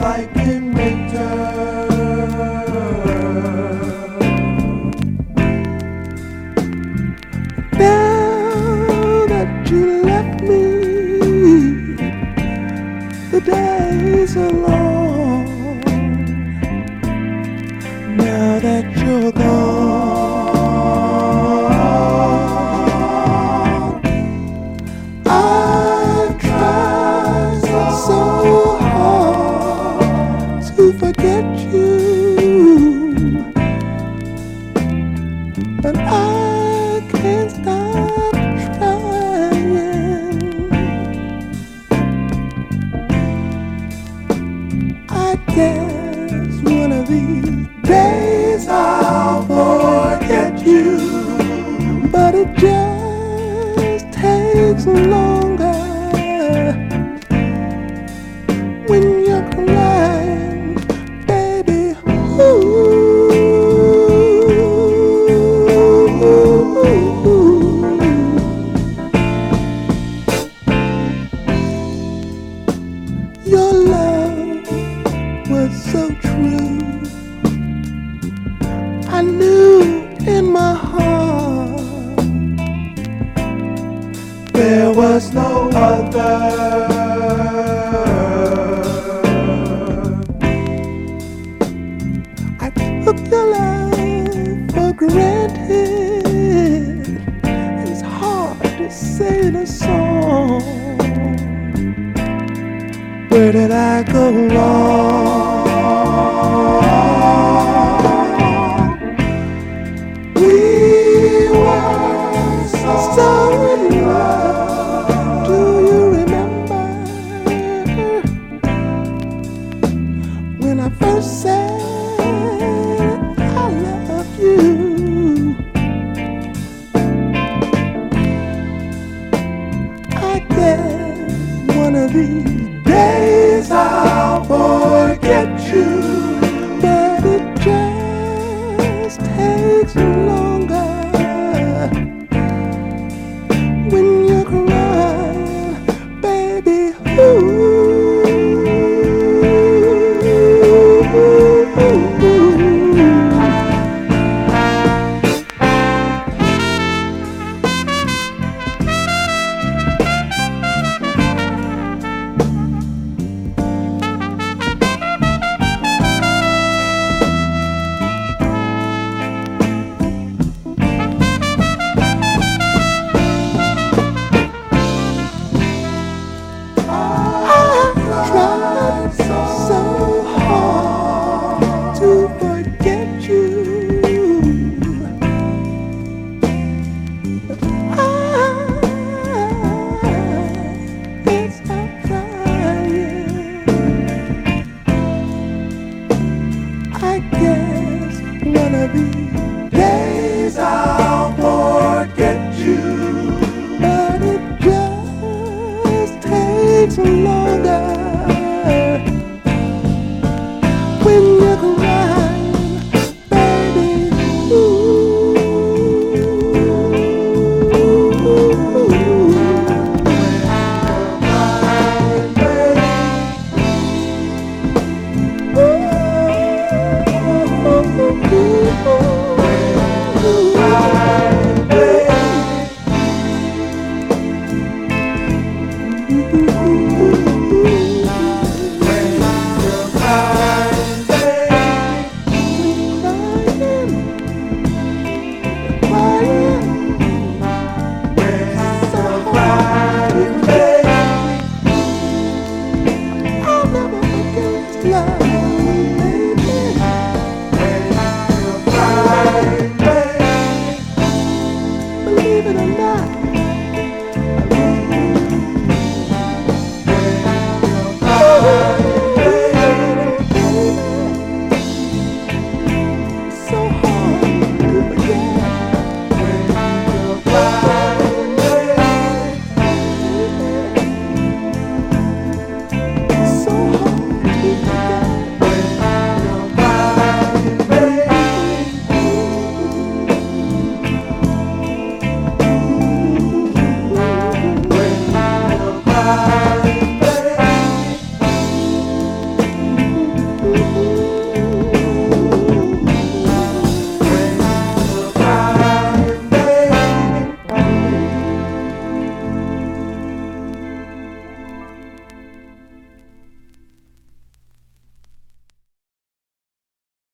like in winter. Now that you left me, the days are long. Now that you're gone. forget you. so true. I knew in my heart there was no other. I took your love for granted. It's hard to say a song. Where did I go wrong? one of these days I'll forget you, but it just takes. be days I'll forget you, but it just takes longer. ブなんだ。